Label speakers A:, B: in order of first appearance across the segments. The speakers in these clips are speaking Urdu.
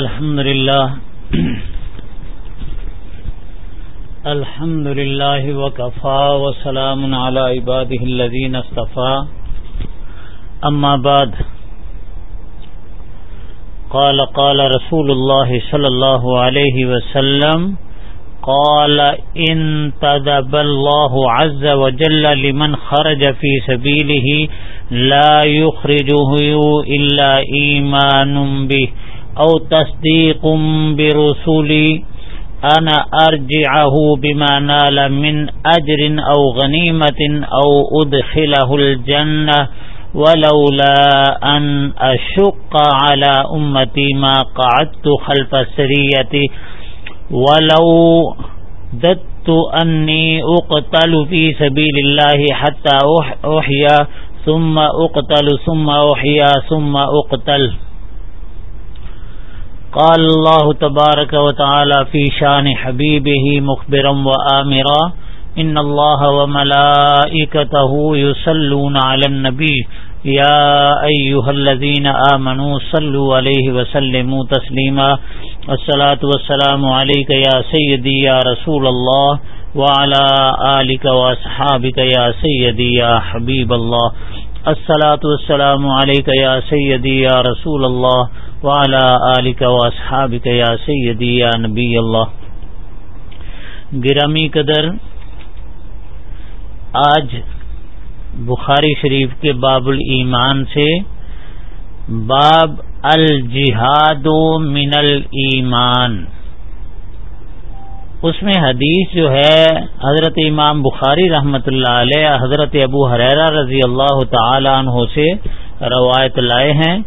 A: الحمد لله الحمد لله وكفى وسلام على عباده الذين اصطفى أما بعد قال قال رسول الله صلى الله عليه وسلم قال ان تدب الله عز وجل لمن خرج في سبيله لا يخرجه إلا إيمان به او تصديق برسولي انا ارجعه بما نال من اجر او غنيمه او ادخله الجنه ولولا ان اشق على امتي ما قعدت خلف السريه ولو ددت اني اقتل في سبيل الله حتى احيا ثم اقتل ثم احيا ثم اقتل قال الله تبارك وتعالى في شان حبيبه مخبرا وآمرا إن الله وملائكته يصلون على النبي يا أيها الذين آمنوا صلوا عليه وسلموا تسليما الصلاة والسلام عليك يا سيدي يا رسول الله وعلى آلك وأصحابك يا سيدي يا حبيب الله الصلاة والسلام عليك يا سيدي يا رسول الله یا سیدی یا نبی اللہ گرامی قدر، آج بخاری شریف کے باب الایمان سے باب الجہاد من الایمان. اس میں حدیث جو ہے، حضرت امام بخاری رحمت اللہ علیہ، حضرت ابو حریرہ رضی اللہ تعالی عنہ سے روایت لائے ہیں۔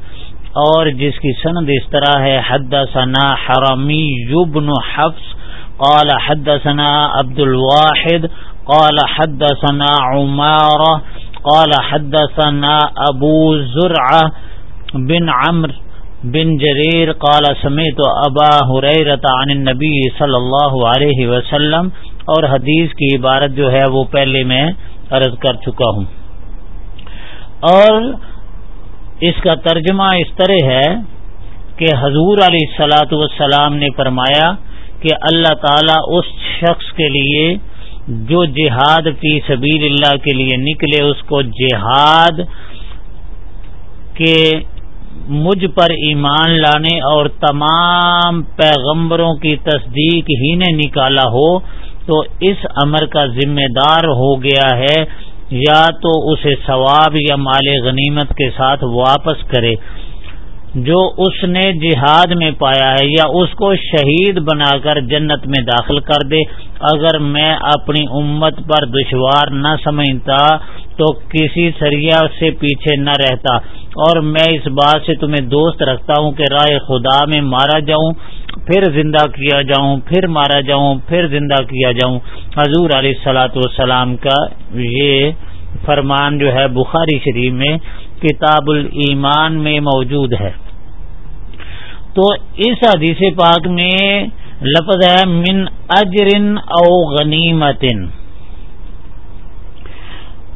A: اور جس کی سند اس طرح ہے حد ثنا حرمی یبن حفظ قال حد ثنا عبد الواحد، قال حد ثنا عمار قال حد ثنا ابو زرع بن عمر بن جریر قال سمیت ابا حریرت عن النبی صلی اللہ علیہ وسلم اور حدیث کی عبارت جو ہے وہ پہلے میں عرض کر چکا ہوں۔ اور اس کا ترجمہ اس طرح ہے کہ حضور علیہ سلاۃ والسلام نے فرمایا کہ اللہ تعالی اس شخص کے لیے جو جہاد فی سبیل اللہ کے لیے نکلے، اس کو جہاد کے مجھ پر ایمان لانے اور تمام پیغمبروں کی تصدیق ہی نے نکالا ہو تو اس امر کا ذمہ دار ہو گیا ہے، یا تو اسے ثواب یا مال غنیمت کے ساتھ واپس کرے۔ جو اس نے جہاد میں پایا ہے یا اس کو شہید بنا کر جنت میں داخل کر دے اگر میں اپنی امت پر دشوار نہ سمجھتا تو کسی سریا سے پیچھے نہ رہتا اور میں اس بات سے تمہیں دوست رکھتا ہوں کہ رائے خدا میں مارا جاؤں، پھر زندہ کیا جاؤں، پھر مارا جاؤں، پھر زندہ کیا جاؤں۔ حضور علیہ سلاۃ والسلام کا یہ فرمان جو ہے بخاری شریف میں کتاب الایمان میں موجود ہے۔ تو اس حدیث پاک میں لفظ ہے من اجرن او غنیمتن۔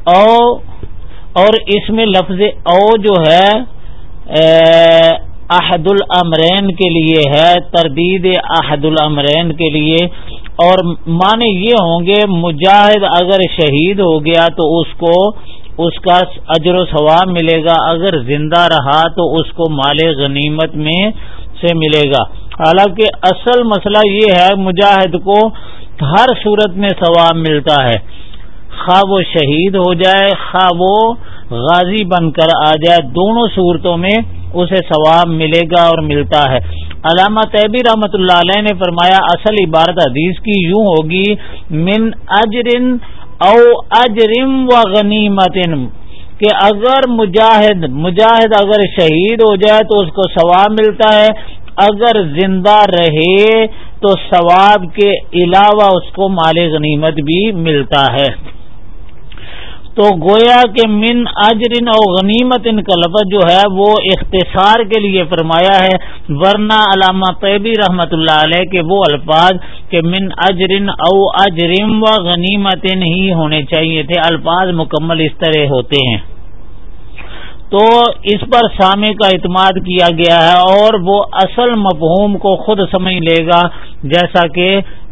A: او اور اس میں لفظ او جو ہے احد الامرین کے لیے ہے، تردید احد الامرین کے لیے۔ اور معنی یہ ہوں گے، مجاہد اگر شہید ہو گیا تو اس کو، اس کا اجر و ثواب ملے گا۔ اگر زندہ رہا تو اس کو مال غنیمت میں سے ملے گا۔ حالانکہ اصل مسئلہ یہ ہے، مجاہد کو ہر صورت میں ثواب ملتا ہے۔ خواہ وہ شہید ہو جائے، خواہ وہ غازی بن کر آ جائے، دونوں صورتوں میں اسے ثواب ملے گا اور ملتا ہے۔ علامہ طیبی رحمت اللہ علیہ نے فرمایا، اصل عبارت حدیث کی یوں ہوگی، من اجرن او اجرم و غنیمت کہ اگر مجاہد مجاہد اگر شہید ہو جائے تو اس کو ثواب ملتا ہے۔ اگر زندہ رہے تو ثواب کے علاوہ اس کو مال غنیمت بھی ملتا ہے۔ تو گویا کہ من اجرن او غنیمت ان کا لفظ جو ہے وہ اختصار کے لیے فرمایا ہے، ورنہ علامہ طیبی رحمت اللہ علیہ کے وہ الفاظ کہ من اجرن او اجرم و غنیمت ہی ہونے چاہیے تھے۔ الفاظ مکمل اس طرح ہوتے ہیں۔ تو اس پر سامع کا اعتماد کیا گیا ہے اور وہ اصل مفہوم کو خود سمجھ لے گا، جیسا کہ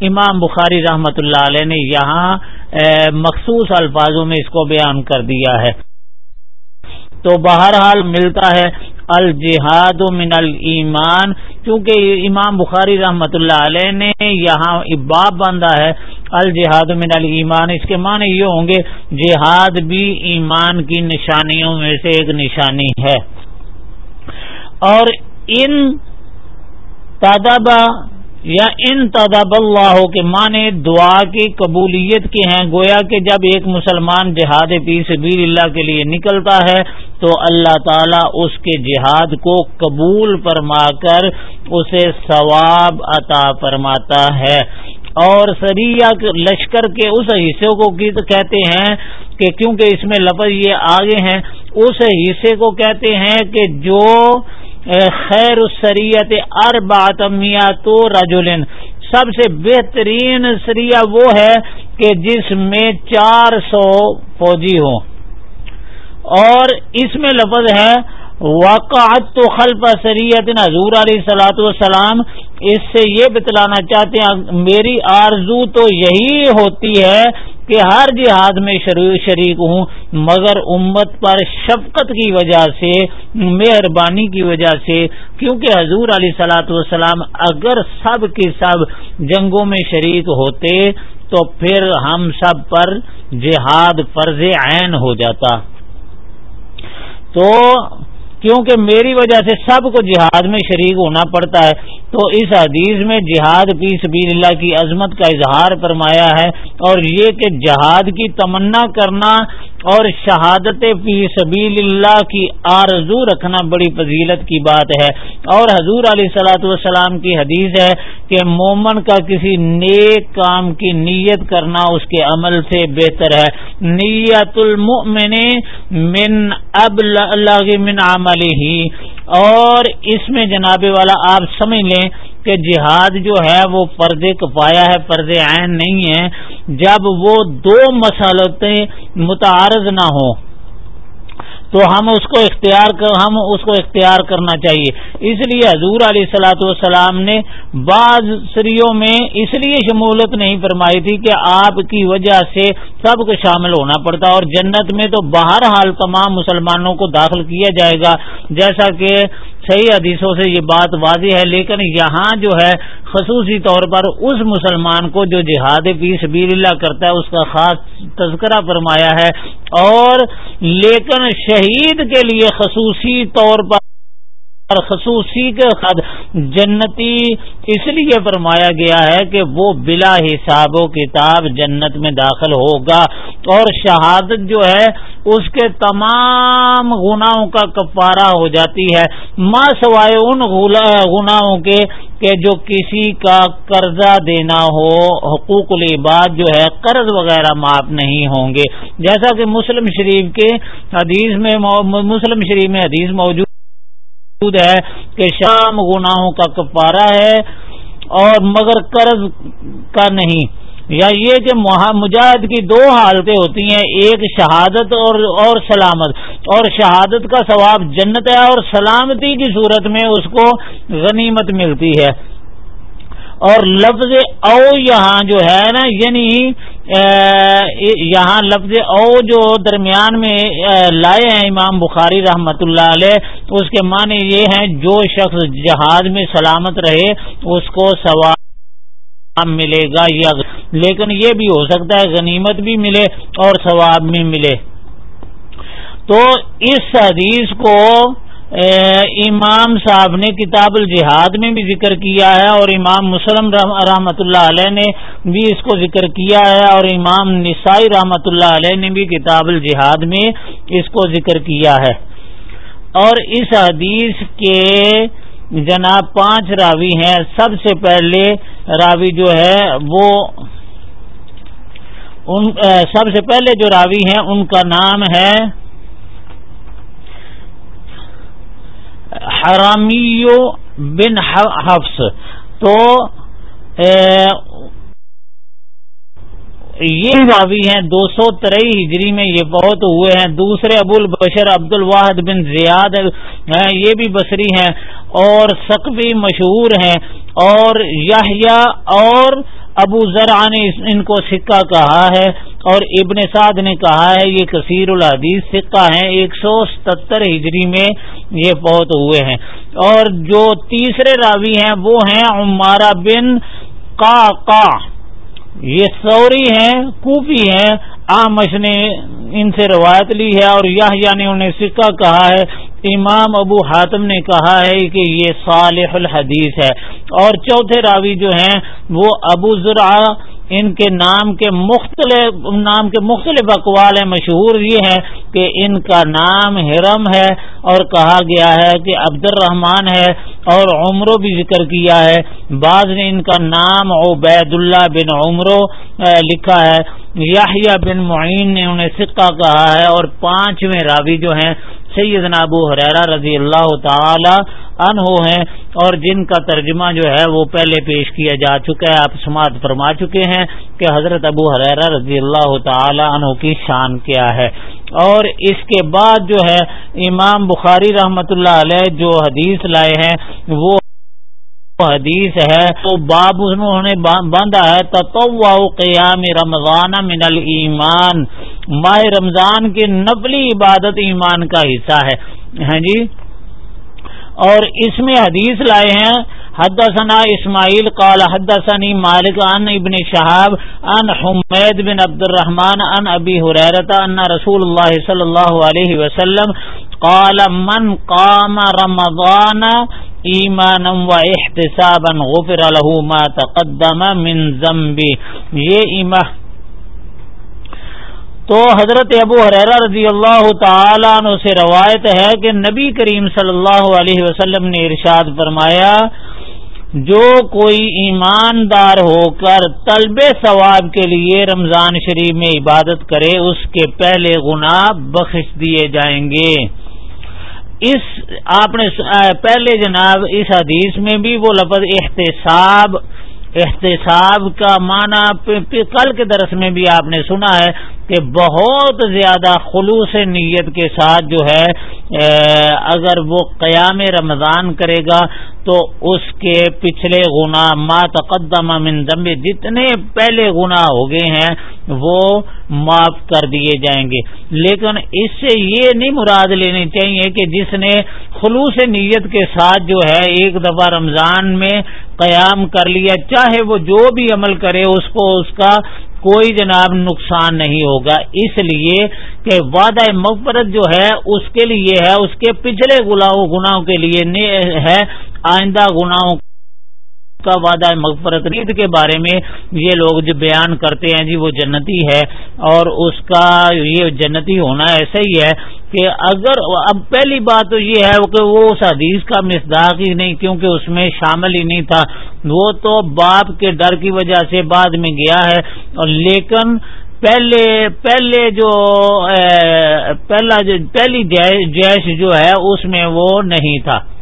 A: امام بخاری رحمت اللہ علیہ نے یہاں مخصوص الفاظوں میں اس کو بیان کر دیا ہے۔ تو بہرحال ملتا ہے الجہاد من المان کیونکہ امام بخاری رحمت اللہ علیہ نے یہاں اباب باندھا ہے، الجہاد من المان اس کے معنی یہ ہوں گے، جہاد بھی ایمان کی نشانیوں میں سے ایک نشانی ہے۔ اور ان تادابا یا ان تدب اللہ کے معنی دعا کی قبولیت کے ہیں، گویا کہ جب ایک مسلمان جہاد پی سبیل اللہ کے لیے نکلتا ہے تو اللہ تعالی اس کے جہاد کو قبول فرما کر اسے ثواب عطا فرماتا ہے۔ اور سریہ لشکر کے اس حصے کو کہتے ہیں کہ کیونکہ اس میں لفظ یہ آگے ہیں، اس حصے کو کہتے ہیں کہ جو خیر السریت اربات تو رجولن سب سے بہترین سریہ وہ ہے کہ جس میں چار سو فوجی ہوں۔ اور اس میں لفظ ہے واقعات تو خلف سریت حضور علیہ سلاۃ والسلام۔ اس سے یہ بتلانا چاہتے ہیں، میری آرزو تو یہی ہوتی ہے کہ ہر جہاد میں شریک ہوں، مگر امت پر شفقت کی وجہ سے، مہربانی کی وجہ سے، کیونکہ حضور علیہ سلاۃ والسلام اگر سب کے سب جنگوں میں شریک ہوتے تو پھر ہم سب پر جہاد فرض عین ہو جاتا۔ تو کیونکہ میری وجہ سے سب کو جہاد میں شریک ہونا پڑتا ہے، تو اس حدیث میں جہاد فی سبیل اللہ کی عظمت کا اظہار فرمایا ہے اور یہ کہ جہاد کی تمنا کرنا اور شہادت فی سبیل اللہ کی آرزو رکھنا بڑی فضیلت کی بات ہے۔ اور حضور علیہ سلاۃ والسلام کی حدیث ہے کہ مومن کا کسی نیک کام کی نیت کرنا اس کے عمل سے بہتر ہے۔ نیت المؤمن من اب من عمل ہی اور اس میں جناب والا آپ سمجھ لیں کہ جہاد جو ہے وہ فرض کفایا ہے فرض عین نہیں ہے۔ جب وہ دو مسالتیں متعارض نہ ہوں، تو ہم اس کو اختیار کر، ہم اس کو اختیار کرنا چاہیے۔ اس لیے حضور علیہ سلاۃ والسلام نے بعض سریوں میں اس لیے شمولت نہیں فرمائی تھی کہ آپ کی وجہ سے سب کو شامل ہونا پڑتا، اور جنت میں تو باہر حال تمام مسلمانوں کو داخل کیا جائے گا۔ جیسا کہ صحیح حدیثوں سے یہ بات واضح ہے، لیکن یہاں جو ہے، خصوصی طور پر اس مسلمان کو جو جہاد فی سبیل اللہ کرتا ہے، اس کا خاص تذکرہ فرمایا ہے۔ اور لیکن شہید کے لیے خصوصی طور پر اور خصوصی کے خد جنتی اس لیے فرمایا گیا ہے کہ وہ بلا حساب و کتاب جنت میں داخل ہوگا اور شہادت جو ہے اس کے تمام گناہوں کا کفارہ ہو جاتی ہے۔ ماں سوائے ان گناہوں کے کہ جو کسی کا قرضہ دینا ہو، حقوق العباد جو ہے، قرض وغیرہ معاف نہیں ہوں گے۔ جیسا کہ مسلم شریف کے حدیث میں مسلم شریف میں حدیث موجود موجود ہے کہ شام گناہوں کا کپارہ ہے اور مگر قرض کا نہیں۔ یا یہ کہ مجاہد کی دو حالتیں ہوتی ہیں، ایک شہادت اور اور سلامت۔ اور شہادت کا ثواب جنت ہے اور سلامتی کی صورت میں اس کو غنیمت ملتی ہے۔ اور لفظ او یہاں جو ہے نا یعنی یہاں لفظ او جو درمیان میں لائے ہیں امام بخاری رحمت اللہ علیہ اس کے معنی یہ ہیں، جو شخص جہاز میں سلامت رہے، اس کو ثواب ملے گا یا لیکن یہ بھی ہو سکتا ہے، غنیمت بھی ملے اور ثواب بھی ملے۔ تو اس حدیث کو امام صاحب نے کتاب الجہاد میں بھی ذکر کیا ہے اور امام مسلم رحمۃ اللہ علیہ نے بھی اس کو ذکر کیا ہے اور امام نسائی رحمۃ اللہ علیہ نے بھی کتاب الجہاد میں اس کو ذکر کیا ہے۔ اور اس حدیث کے جناب پانچ راوی ہیں۔ سب سے پہلے راوی جو ہے وہ ان سب سے پہلے جو راوی ہیں، ان کا نام ہے حرامیو بن حفظ تو یہ راوی ہیں، دو سو ترئی ہجری میں یہ بہت ہوئے ہیں۔ دوسرے ابو البشر عبد الواحد بن زیاد یہ بھی بصری ہیں اور سقبی مشہور ہیں اور یاہیا اور ابو ذرا نے ان کو سکہ کہا ہے اور ابن سعد نے کہا ہے یہ کثیر الحدیث سکہ ہیں، ایک سو ستر ہجری میں یہ بہت ہوئے ہیں۔ اور جو تیسرے راوی ہیں وہ ہیں عمارہ بن کا کا یہ سوری ہیں، کوفی ہیں، آمش نے ان سے روایت لی ہے اور یہ نے انہیں سکہ کہا ہے۔ امام ابو حاتم نے کہا ہے کہ یہ صالح الحدیث ہے۔ اور چوتھے راوی جو ہیں، وہ ابو ذرا ان کے نام کے مختلف نام کے مختلف اقوال ہیں، مشہور یہ ہے کہ ان کا نام ہرم ہے اور کہا گیا ہے کہ عبد الرحمان ہے اور عمرو بھی ذکر کیا ہے۔ بعض نے ان کا نام عبید اللہ بن عمرو لکھا ہے۔ یاہیا بن معین نے انہیں سکہ کہا ہے اور پانچویں راوی جو ہیں سیدنا ابو حریرہ رضی اللہ تعالی عنہ ہیں اور جن کا ترجمہ جو ہے وہ پہلے پیش کیا جا چکا ہے، آپ سماعت فرما چکے ہیں کہ حضرت ابو حریرہ رضی اللہ تعالی عنہ کی شان کیا ہے۔ اور اس کے بعد جو ہے، امام بخاری رحمت اللہ علیہ جو حدیث لائے ہیں، وہ حدیث ہے تو باب انہوں نے باندھا ہے، تطوع قیام رمضان من الایمان۔ ماہ رمضان کی نبلی عبادت ایمان کا حصہ ہے۔ ہاں جی؟ اور اس میں حدیث لائے ہیں، حدثنا اسماعیل قال حدثني مالک عن ابن شہاب، عن حمید بن عبد الرحمن عن ابی حریرت ان رسول اللہ صلی اللہ علیہ وسلم قال من قام رمضان ایمانا و احتسابا غفر له ما تقدم من ذنبی۔ یہ ایمان تو حضرت ابو حریرہ رضی اللہ تعالیٰ عنہ سے روایت ہے کہ نبی کریم صلی اللہ علیہ وسلم نے ارشاد فرمایا، جو کوئی ایماندار ہو کر طلب ثواب کے لیے رمضان شریف میں عبادت کرے، اس کے پہلے گناہ بخش دیے جائیں گے۔ اس آپ نے پہلے جناب اس حدیث میں بھی وہ لفظ احتساب احتساب کا معنی کل کے درس میں بھی آپ نے سنا ہے کہ بہت زیادہ خلوص نیت کے ساتھ جو ہے اگر وہ قیام رمضان کرے گا تو اس کے پچھلے گنا ما تقدم من ذنب، جتنے پہلے گنا ہو گئے ہیں، وہ معاف کر دیے جائیں گے۔ لیکن اس سے یہ نہیں مراد لینی چاہیے کہ جس نے خلوص نیت کے ساتھ جو ہے ایک دفعہ رمضان میں قیام کر لیا، چاہے وہ جو بھی عمل کرے، اس کو اس کا کوئی جناب نقصان نہیں ہوگا۔ اس لیے کہ وعدہ مغفرت جو ہے، اس کے لیے ہے، اس کے پچھلے گناہوں کے لیے ہے۔ آئندہ گناہوں کا وعدہ مغفرت عید کے بارے میں یہ لوگ جو بیان کرتے ہیں جی وہ جنتی ہے اور اس کا یہ جنتی ہونا ایسا ہی ہے کہ اگر اب پہلی بات تو یہ ہے کہ وہ اس حدیث کا مصداق ہی نہیں کیونکہ اس میں شامل ہی نہیں تھا۔ وہ تو باپ کے ڈر کی وجہ سے بعد میں گیا ہے۔ اور لیکن پہلے پہلے جو پہلا جو، پہلی جیش جو ہے اس میں وہ نہیں تھا۔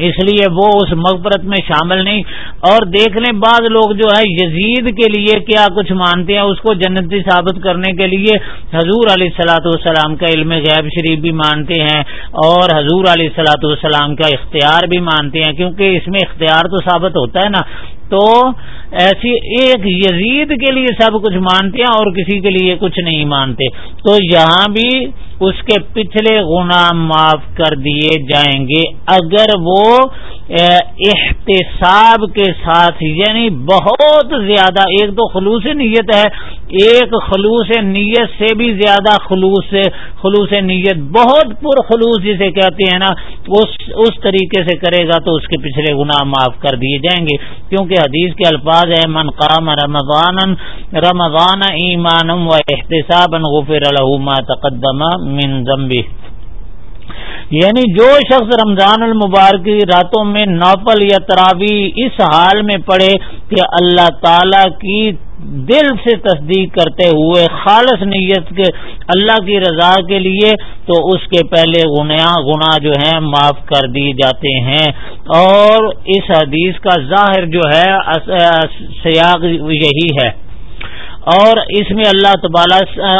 A: اس لیے وہ اس مغفرت میں شامل نہیں۔ اور دیکھ لیں بعض لوگ جو ہے یزید کے لیے کیا کچھ مانتے ہیں، اس کو جنتی ثابت کرنے کے لیے حضور علیہ سلاۃ والسلام کا علم غیب شریف بھی مانتے ہیں اور حضور علیہ سلاۃ والسلام کا اختیار بھی مانتے ہیں۔ کیونکہ اس میں اختیار تو ثابت ہوتا ہے نا۔ تو ایسی ایک یزید کے لیے سب کچھ مانتے ہیں اور کسی کے لیے کچھ نہیں مانتے۔ تو یہاں بھی اس کے پچھلے گنا معاف کر دیے جائیں گے۔ اگر وہ احتساب کے ساتھ یعنی بہت زیادہ، ایک تو خلوص نیت ہے ایک خلوص نیت سے بھی زیادہ خلوص خلوص نیت بہت پر خلوص جسے کہتے ہیں نا، اس اس طریقے سے کرے گا تو اس کے پچھلے گناہ معاف کر دیے جائیں گے۔ کیونکہ حدیث کے الفاظ ہے من قام رمضان رمضان ایمانم و احتساب غفر ما تقدم من ذنبه. یعنی جو شخص رمضان المبارک کی راتوں میں نوفل یا تراوی اس حال میں پڑے کہ اللہ تعالی کی دل سے تصدیق کرتے ہوئے خالص نیت کے اللہ کی رضا کے لیے تو اس کے پہلے گناہ جو ہیں معاف کر دی جاتے ہیں۔ اور اس حدیث کا ظاہر جو ہے سیاق یہی ہے۔ اور اس میں اللہ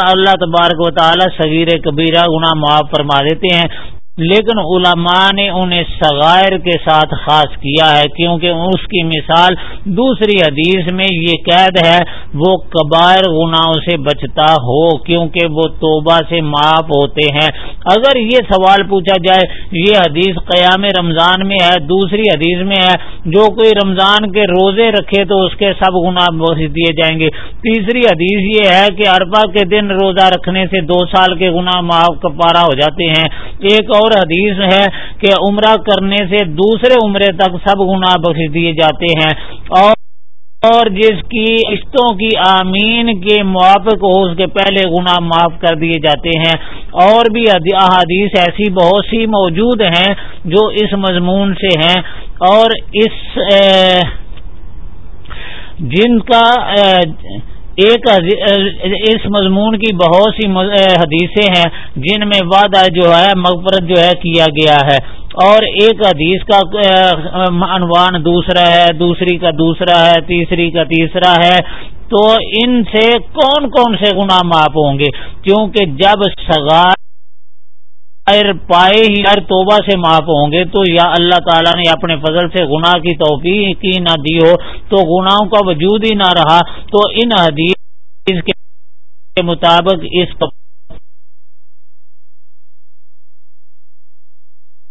A: اللہ تبارک و تعالی صغیر کبیرہ گناہ معاف فرما دیتے ہیں۔ لیکن علماء نے انہیں سغائر کے ساتھ خاص کیا ہے، کیونکہ اس کی مثال دوسری حدیث میں یہ قید ہے، وہ کبائر گناہوں سے بچتا ہو، کیونکہ وہ توبہ سے معاف ہوتے ہیں۔ اگر یہ سوال پوچھا جائے، یہ حدیث قیام رمضان میں ہے، دوسری حدیث میں ہے، جو کوئی رمضان کے روزے رکھے تو اس کے سب گناہ بخش دیے جائیں گے۔ تیسری حدیث یہ ہے کہ اربا کے دن روزہ رکھنے سے دو سال کے گناہ معاف کپارا ہو جاتے ہیں۔ ایک اور اور حدیث ہے کہ عمرہ کرنے سے دوسرے عمرے تک سب گناہ بخش دیے جاتے ہیں۔ اور اور جس کی قسطوں کی آمین کے موافق ہو، اس کے پہلے گناہ معاف کر دیے جاتے ہیں۔ اور بھی احادیث ایسی بہت سی موجود ہیں جو اس مضمون سے ہیں۔ اور اس جن کا ایک اس مضمون کی بہت سی حدیثیں ہیں، جن میں وعدہ جو ہے، مغفرت جو ہے، کیا گیا ہے۔ اور ایک حدیث کا عنوان دوسرا ہے، دوسری کا دوسرا ہے، تیسری کا تیسرا ہے، تو ان سے کون کون سے گناہ معاف ہوں گے؟ کیونکہ جب سگار پائے ہی ہر توبہ سے معاف ہوں گے، تو یا اللہ تعالیٰ نے اپنے فضل سے گناہ کی توفیق کی نہ دی ہو، تو گناہوں کا وجود ہی نہ رہا، تو ان حدیث کے مطابق اس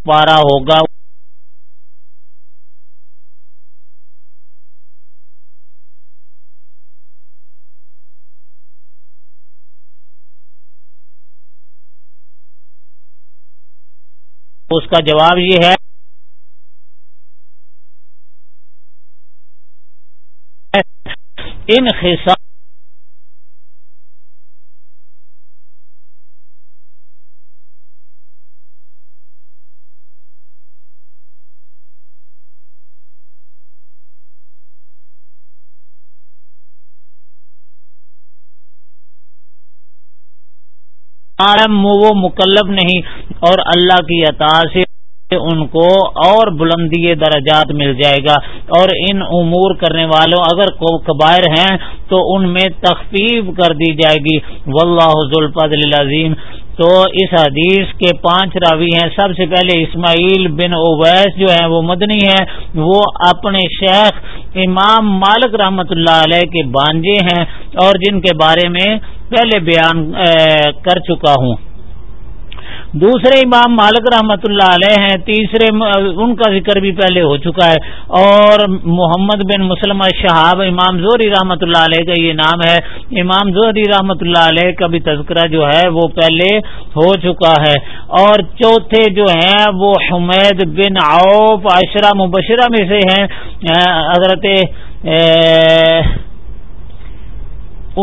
A: پارا ہوگا۔ اس کا جواب یہ ہے ان عالم وہ مکلب نہیں، اور اللہ کی عطا سے ان کو اور بلندی درجات مل جائے گا۔ اور ان امور کرنے والوں اگر قبائر ہیں تو ان میں تخفیف کر دی جائے گی۔ واللہ ذوالفضل العظیم۔ تو اس حدیث کے پانچ راوی ہیں۔ سب سے پہلے اسماعیل بن اویس جو ہیں وہ مدنی ہیں۔ وہ اپنے شیخ امام مالک رحمت اللہ علیہ کے بانجے ہیں اور جن کے بارے میں پہلے بیان کر چکا ہوں۔ دوسرے امام مالک رحمت اللہ علیہ ہیں، تیسرے ان کا ذکر بھی پہلے ہو چکا ہے۔ اور محمد بن مسلم شہاب امام زہری رحمت اللہ علیہ کا یہ نام ہے۔ امام زہری رحمت اللہ علیہ کا بھی تذکرہ جو ہے وہ پہلے ہو چکا ہے۔ اور چوتھے جو ہیں وہ حمید بن عوف، عشرہ مبشرہ میں سے ہیں۔ حضرت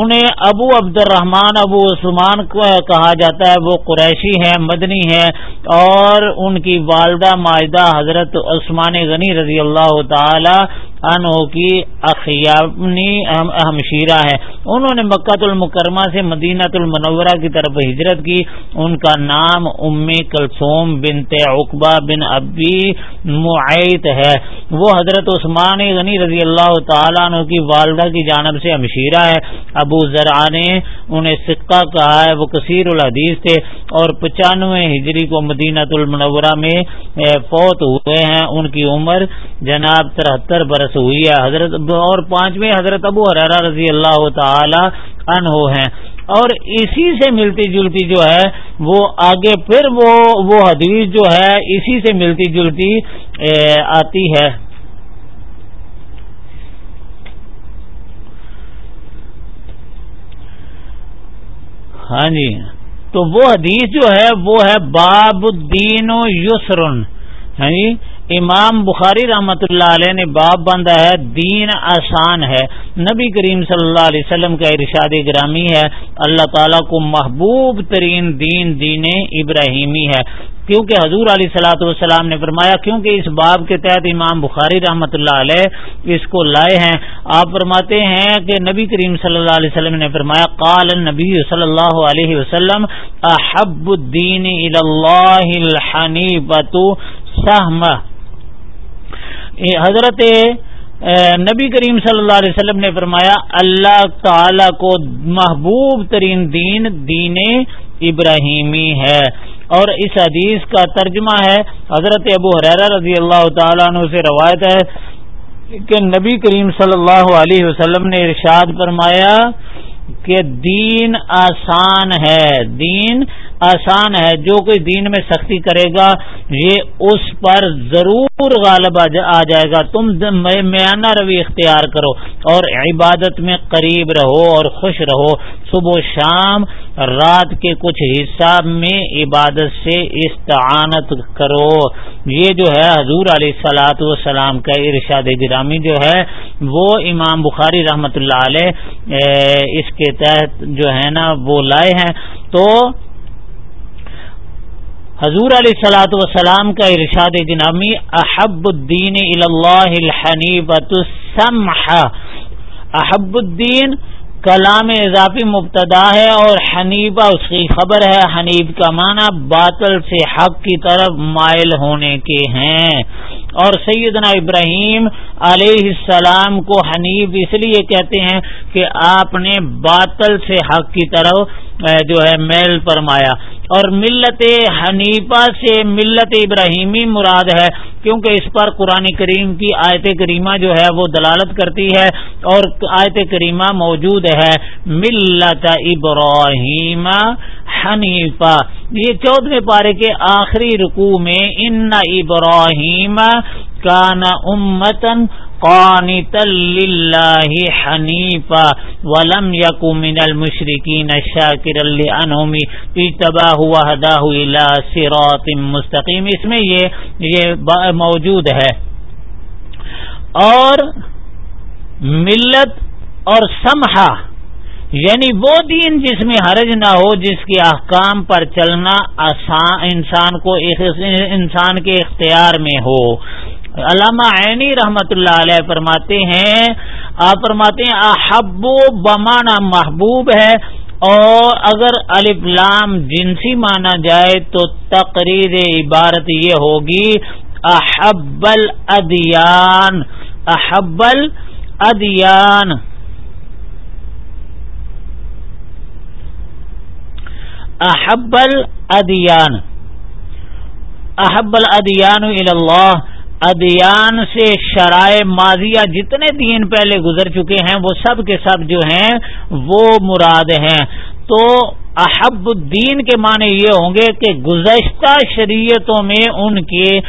A: انہیں ابو عبد الرحمان ابو عثمان کہا جاتا ہے، وہ قریشی ہیں، مدنی ہیں اور ان کی والدہ معاہدہ حضرت عثمان غنی رضی اللہ تعالی عنہ کی اخیابنی ہمشیرہ ہے انہوں نے مکہ المکرمہ سے مدینہ المنورہ کی طرف ہجرت کی۔ ان کا نام ام کلثوم بنت عقبہ بن ابی معیت ہے۔ وہ حضرت عثمان غنی رضی اللہ تعالیٰ عنہ کی والدہ کی جانب سے ہمشیرہ ہے۔ ابو ذرا نے انہیں سکہ کہا ہے، وہ کثیر الحدیث تھے اور پچانوے ہجری کو مدینہ المنورہ میں فوت ہوئے ہیں۔ ان کی عمر جناب ترہتر برس ہوئی ہے۔ حضرت اور پانچویں حضرت ابو حرارا رضی اللہ تعالی عنہ ہیں۔ اور اسی سے ملتی جلتی جو ہے، وہ آگے پھر وہ وہ حدیث جو ہے، اسی سے ملتی جلتی آتی ہے۔ ہاں جی۔ تو وہ حدیث جو ہے، وہ ہے باب الدین و یسرن ہاں جی۔ امام بخاری رحمت اللہ علیہ نے باب باندھا ہے، دین آسان ہے۔ نبی کریم صلی اللہ علیہ وسلم کا ارشاد گرامی ہے، اللہ تعالیٰ کو محبوب ترین دین دین ابراہیمی ہے۔ کیونکہ حضور علیہ سلاۃ والسلام نے فرمایا، کیونکہ اس باب کے تحت امام بخاری رحمت اللہ علیہ اس کو لائے ہیں، آپ فرماتے ہیں کہ نبی کریم صلی اللہ علیہ وسلم نے فرمایا، قال نبی صلی اللہ علیہ وسلم، احب الدین الحنیبت سہمہ۔ حضرت نبی کریم صلی اللہ علیہ وسلم نے فرمایا، اللہ تعالی کو محبوب ترین دین دین ابراہیمی ہے۔ اور اس حدیث کا ترجمہ ہے، حضرت ابو حرا رضی اللہ تعالیٰ عنہ سے روایت ہے کہ نبی کریم صلی اللہ علیہ وسلم نے ارشاد فرمایا کہ دین آسان ہے، دین آسان ہے، جو کوئی دین میں سختی کرے گا، یہ اس پر ضرور غالب آ جائے گا۔ تم میانہ روی اختیار کرو اور عبادت میں قریب رہو اور خوش رہو۔ صبح و شام رات کے کچھ حصہ میں عبادت سے استعانت کرو۔ یہ جو ہے حضور علیہ سلاۃ والسلام کا ارشاد گرامی جو ہے، وہ امام بخاری رحمت اللہ علیہ اس کے تحت جو ہے نا وہ لائے ہیں، تو حضور علیہ سلاۃ وسلام کا ارشاد جنامی احب الدین اللہ الحنیبۃ احب الدین کلام اضافی مبتدا ہے اور حنیبہ اس کی خبر ہے۔ حنیب کا معنی باطل سے حق کی طرف مائل ہونے کے ہیں۔ اور سیدنا ابراہیم علیہ السلام کو حنیف اس لیے کہتے ہیں کہ آپ نے باطل سے حق کی طرف جو ہے، میل فرمایا۔ اور ملت حنیفہ سے ملت ابراہیمی مراد ہے۔ کیونکہ اس پر قرآن کریم کی آیت کریمہ جو ہے وہ دلالت کرتی ہے اور آیت کریمہ موجود ہے ملت ابراہیم حنیفہ۔ یہ چودہ پارے کے آخری رکوع میں ان ابراہیم کان امتن قانتا للہ حنیفا ولم یکو من المشرکین شاکرا لانہمی اجتباہ وحداہ الى صراط مستقیم۔ اس میں یہ یہ موجود ہے۔ اور ملت اور سمحہ یعنی وہ دین جس میں حرج نہ ہو، جس کے احکام پر چلنا آسان، انسان کو انسان کے اختیار میں ہو۔ علامہ عینی رحمت اللہ علیہ فرماتے ہیں، آپ فرماتے ہیں، احب بمانا محبوب ہے، اور اگر الف لام جنسی مانا جائے تو تقریر عبارت یہ ہوگی، احب الادیان احب الادیان۔ احب الادیان۔ احب الادیان اللہ۔ ادیان سے شرائع ماضیہ جتنے دین پہلے گزر چکے ہیں وہ سب کے سب جو ہیں وہ مراد ہیں۔ تو احب الدین کے معنی یہ ہوں گے کہ گزشتہ شریعتوں میں ان کے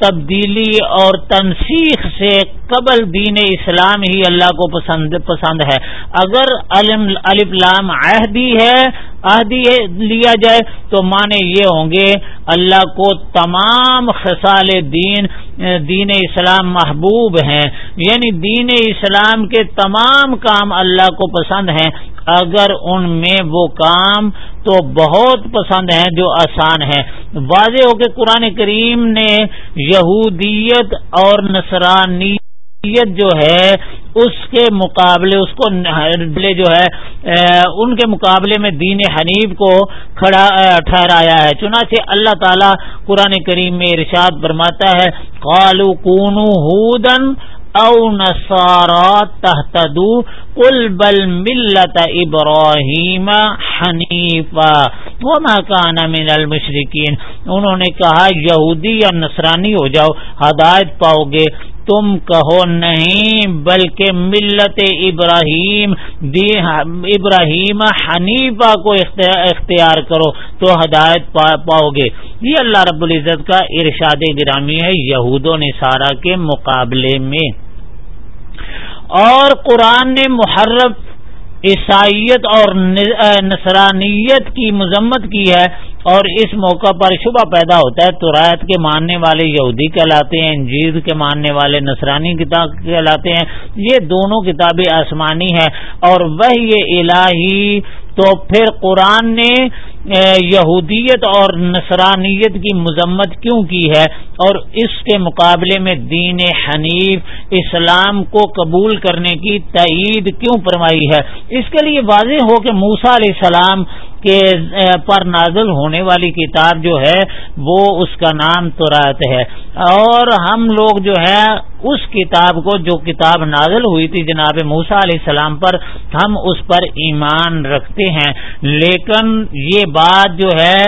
A: تبدیلی اور تنسیخ سے قبل دین اسلام ہی اللہ کو پسند پسند ہے۔ اگر الف لام عہدی ہے، عہدی لیا جائے، تو معنی یہ ہوں گے اللہ کو تمام خسال دین دین اسلام محبوب ہیں۔ یعنی دین اسلام کے تمام کام اللہ کو پسند ہیں۔ اگر ان میں وہ کام تو بہت پسند ہیں جو آسان ہیں۔ واضح ہو کہ قرآن کریم نے یہودیت اور نصرانی جو ہے، اس کے مقابلے، اس کو جو ہے ان کے مقابلے میں دین حنیف کو کھڑا ٹھہرایا ہے۔ چنانچہ اللہ تعالی قرآن کریم میں ارشاد فرماتا ہے کالو کون او نسارا تحتدو قل بل ملت ابراہیم حنیفا وما کان من المشرکین۔ انہوں نے کہا، یہودی یا نصرانی ہو جاؤ، ہدایت پاؤ گے۔ تم کہو نہیں، بلکہ ملت ابراہیم ابراہیم حنیفہ کو اختیار کرو تو ہدایت پاؤ گے۔ یہ اللہ رب العزت کا ارشاد گرامی ہے یہود و نصارہ کے مقابلے میں۔ اور قرآن نے محرف عیسائیت اور نصرانیت کی مذمت کی ہے اور اس موقع پر شبہ پیدا ہوتا ہے تو رایت کے ماننے والے یہودی کہلاتے ہیں انجیر کے ماننے والے نصرانی کتاب کہلاتے ہیں۔ یہ دونوں کتابیں آسمانی ہیں اور وہ یہ الہی تو پھر قرآن نے یہودیت اور نصرانیت کی مذمت کیوں کی ہے؟ اور اس کے مقابلے میں دین حنیف اسلام کو قبول کرنے کی تعید کیوں فرمائی ہے؟ اس کے لیے واضح ہو کہ موسا علیہ السلام کے پر نازل ہونے والی کتاب جو ہے، وہ اس کا نام تو ہے۔ اور ہم لوگ جو ہے اس کتاب کو جو کتاب نازل ہوئی تھی جناب موسا علیہ السلام پر، ہم اس پر ایمان رکھتے ہیں۔ لیکن یہ بات جو ہے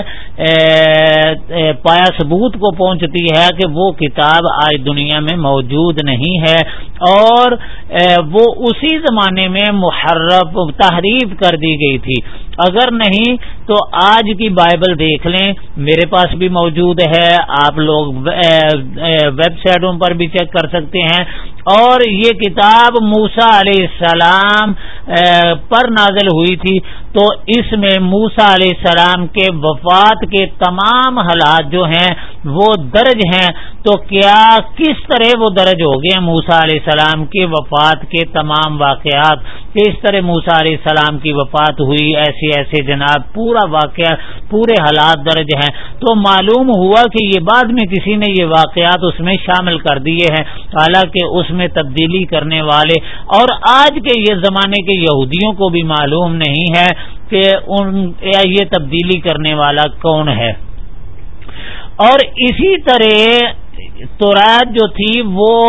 A: پایا ثبوت کو پہنچتی ہے کہ وہ کتاب آج دنیا میں موجود نہیں ہے۔ اور وہ اسی زمانے میں محرف، تحریف کر دی گئی تھی۔ اگر نہیں تو آج کی بائبل دیکھ لیں، میرے پاس بھی موجود ہے۔ آپ لوگ ویب سائٹوں پر بھی چیک کر سکتے سکتے ہیں۔ اور یہ کتاب موسا علیہ السلام پر نازل ہوئی تھی۔ تو اس میں موسا علیہ السلام کے وفات کے تمام حالات جو ہیں، وہ درج ہیں۔ تو کیا کس طرح وہ درج ہو گئے موسا علیہ السلام کے وفات کے تمام واقعات؟ کس طرح موسا علیہ السلام کی وفات ہوئی؟ ایسے ایسے جناب، پورا واقعہ، پورے حالات درج ہیں۔ تو معلوم ہوا کہ یہ بعد میں کسی نے یہ واقعات اس میں شامل کر دیے ہیں۔ حالانکہ اس میں تبدیلی کرنے والے۔ اور آج کے یہ زمانے کے یہودیوں کو بھی معلوم نہیں ہے کہ ان یہ تبدیلی کرنے والا کون ہے۔ اور اسی طرح تورات جو تھی وہ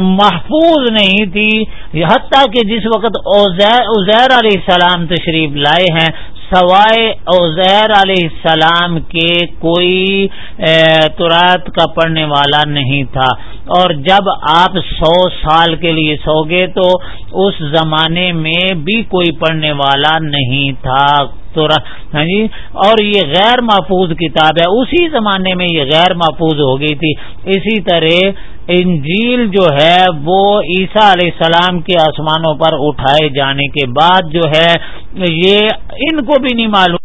A: محفوظ نہیں تھی۔ حتیٰ کہ جس وقت عزیر علیہ السلام تشریف لائے ہیں سوائے اوزیر علیہ السلام کے کوئی ترات کا پڑھنے والا نہیں تھا۔ اور جب آپ سو سال کے لیے سو گے تو اس زمانے میں بھی کوئی پڑھنے والا نہیں تھا۔ ہاں جی؟ اور یہ غیر محفوظ کتاب ہے۔ اسی زمانے میں یہ غیر محفوظ ہو گئی تھی۔ اسی طرح انجیل جو ہے، وہ عیسیٰ علیہ السلام کے آسمانوں پر اٹھائے جانے کے بعد جو ہے، یہ ان کو بھی نہیں معلوم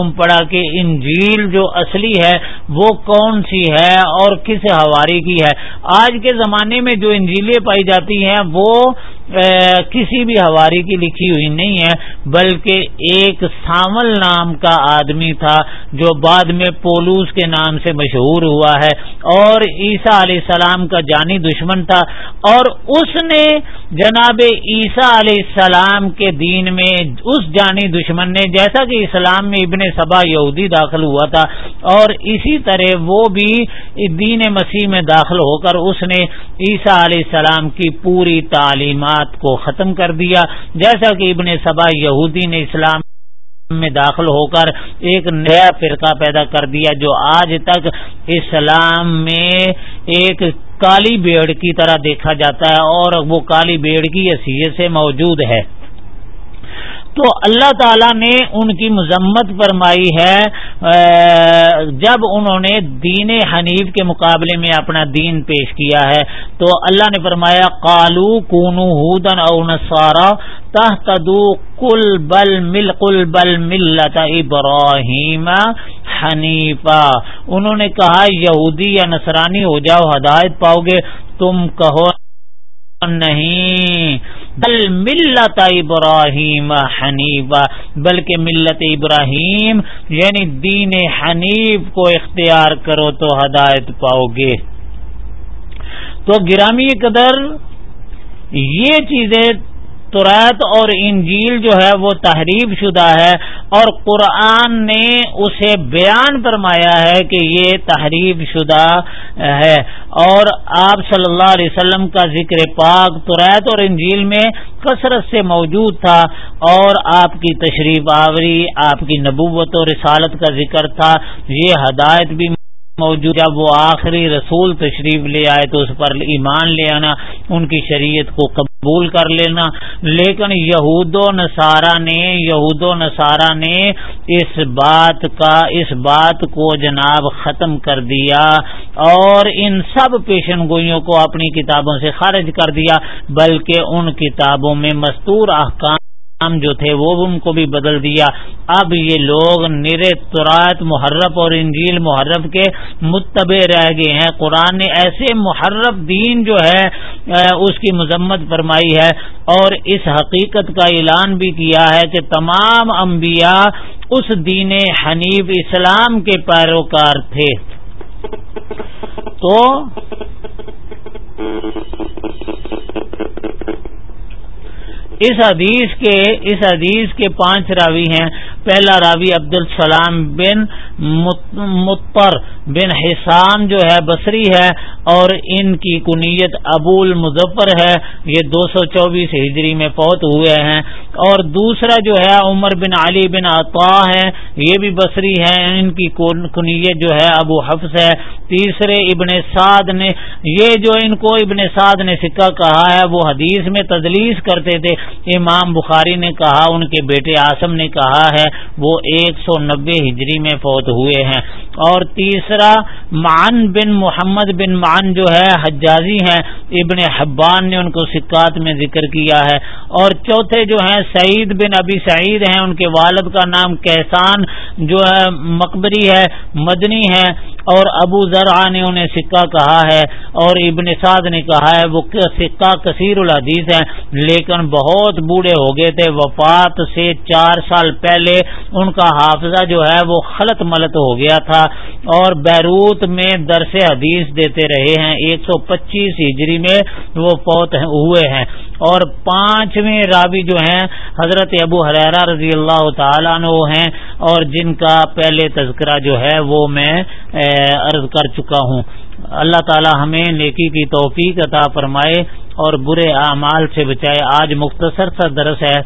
A: تم پڑا کہ انجیل جو اصلی ہے، وہ کون سی ہے اور کس ہواری کی ہے۔ آج کے زمانے میں جو انجیلیں پائی جاتی ہیں، وہ کسی بھی ہواری کی لکھی ہوئی نہیں ہے، بلکہ ایک سامل نام کا آدمی تھا جو بعد میں پولوس کے نام سے مشہور ہوا ہے اور عیسیٰ علیہ السلام کا جانی دشمن تھا اور اس نے جناب عیسیٰ علیہ السلام کے دین میں اس جانی دشمن نے، جیسا کہ اسلام میں ابن سبا یہودی داخل ہوا تھا اور اسی طرح وہ بھی دین مسیح میں داخل ہو کر اس نے عیسیٰ علیہ السلام کی پوری تعلیمات کو ختم کر دیا۔ جیسا کہ ابن سبا یہودی نے اسلام میں داخل ہو کر ایک نیا فرقہ پیدا کر دیا، جو آج تک اسلام میں ایک کالی بیڑ کی طرح دیکھا جاتا ہے اور وہ کالی بیڑ کی حیثیت سے موجود ہے۔ تو اللہ تعالی نے ان کی مذمت فرمائی ہے جب انہوں نے دین حنیف کے مقابلے میں اپنا دین پیش کیا ہے، تو اللہ نے فرمایا کالو کونو ہودن او نسارا تحتدو کل بل مل کل بل ملت ابراہیم حنیفا۔ انہوں نے کہا، یہودی یا نصرانی ہو جاؤ، ہدایت پاؤ گے۔ تم کہو، نہیں۔ بل ملت ابراہیم حنیف بلکہ ملت ابراہیم یعنی دین حنیف کو اختیار کرو تو ہدایت پاؤ گے۔ تو گرامی قدر یہ چیزیں تورات اور انجیل جو ہے وہ تحریف شدہ ہے اور قرآن نے اسے بیان فرمایا ہے کہ یہ تحریف شدہ ہے اور آپ صلی اللہ علیہ وسلم کا ذکر پاک تورات اور انجیل میں کثرت سے موجود تھا اور آپ کی تشریف آوری، آپ کی نبوت و رسالت کا ذکر تھا، یہ ہدایت بھی موجود جب وہ آخری رسول تشریف لے آئے تو اس پر ایمان لے آنا، ان کی شریعت کو قبول کر لینا۔ لیکن یہود و نصارہ نے، یہود و نصارہ نے اس بات کا، اس بات کو جناب ختم کر دیا اور ان سب پیشن گوئیوں کو اپنی کتابوں سے خارج کر دیا، بلکہ ان کتابوں میں مستور احکام جو تھے وہ ان کو بھی بدل دیا۔ اب یہ لوگ نرے ترات محرف اور انجیل محرف کے متبع رہ گئے ہیں۔ قرآن نے ایسے محرف دین جو ہے اس کی مذمت فرمائی ہے اور اس حقیقت کا اعلان بھی کیا ہے کہ تمام انبیاء اس دین حنیف اسلام کے پیروکار تھے۔ تو اس حدیث کے اس حدیث کے پانچ راوی ہیں۔ پہلا راوی عبد السلام بن متر بن حسام جو ہے، بصری ہے اور ان کی کنیت ابو المظفر ہے۔ یہ دو سو چوبیس ہجری میں فوت ہوئے ہیں۔ اور دوسرا جو ہے، عمر بن علی بن عطا ہے، یہ بھی بصری ہے ان کی کنیت جو ہے، ابو حفظ ہے۔ تیسرے ابن سعد نے یہ جو ان کو ابن سعد نے سکہ کہا ہے، وہ حدیث میں تدلیس کرتے تھے۔ امام بخاری نے کہا، ان کے بیٹے آسم نے کہا ہے وہ ایک سو نبے ہجری میں فوت ہوئے ہیں۔ اور تیسرا مان بن محمد بن مان جو ہے، حجازی ہیں، ابن حبان نے ان کو سکات میں ذکر کیا ہے۔ اور چوتھے جو ہیں، سعید بن ابی سعید ہیں، ان کے والد کا نام کیسان جو ہے، مقبری ہے، مدنی ہے اور ابو ذرا نے انہیں سکہ کہا ہے، اور ابن سعد نے کہا ہے، وہ سکہ کثیر الحدیث ہے لیکن بہت بوڑھے ہو گئے تھے۔ وفات سے چار سال پہلے ان کا حافظہ جو ہے، وہ خلط ملت ہو گیا تھا۔ اور بیروت میں درس حدیث دیتے رہے ہیں۔ ایک سو پچیس ہجری میں وہ فوت ہوئے ہیں۔ اور پانچویں رابی جو ہیں، حضرت ابو حرا رضی اللہ تعالیٰ نے وہ ہیں۔ اور جن کا پہلے تذکرہ جو ہے، وہ میں عرض کر چکا ہوں۔ اللہ تعالی ہمیں نیکی کی توفیق عطا فرمائے اور برے اعمال سے بچائے۔ آج مختصر سا درس ہے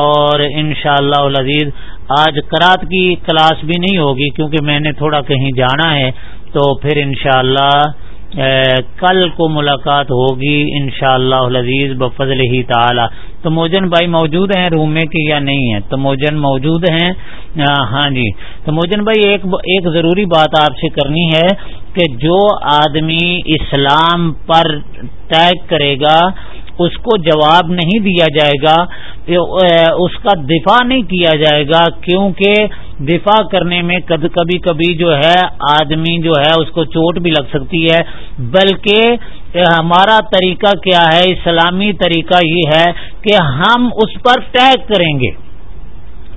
A: اور انشاءاللہ شاء اللہ آج کرات کی کلاس بھی نہیں ہوگی کیونکہ میں نے تھوڑا کہیں جانا ہے تو پھر انشاءاللہ کل کو ملاقات ہوگی ان شاء اللہ بفضل ہی تعالی۔ تو موجن بھائی موجود ہیں روم میں کہ یا نہیں ہے تو موجن موجود ہیں۔ ہاں جی۔ تو موجن بھائی، ایک ایک ضروری بات آپ سے کرنی ہے کہ جو آدمی اسلام پر ٹیگ کرے گا اس کو جواب نہیں دیا جائے گا اس کا دفاع نہیں کیا جائے گا، کیونکہ دفاع کرنے میں کبھی کبھی کبھی جو ہے، آدمی جو ہے، اس کو چوٹ بھی لگ سکتی ہے۔ بلکہ ہمارا طریقہ کیا ہے، اسلامی طریقہ یہ ہے کہ ہم اس پر ٹیگ کریں گے۔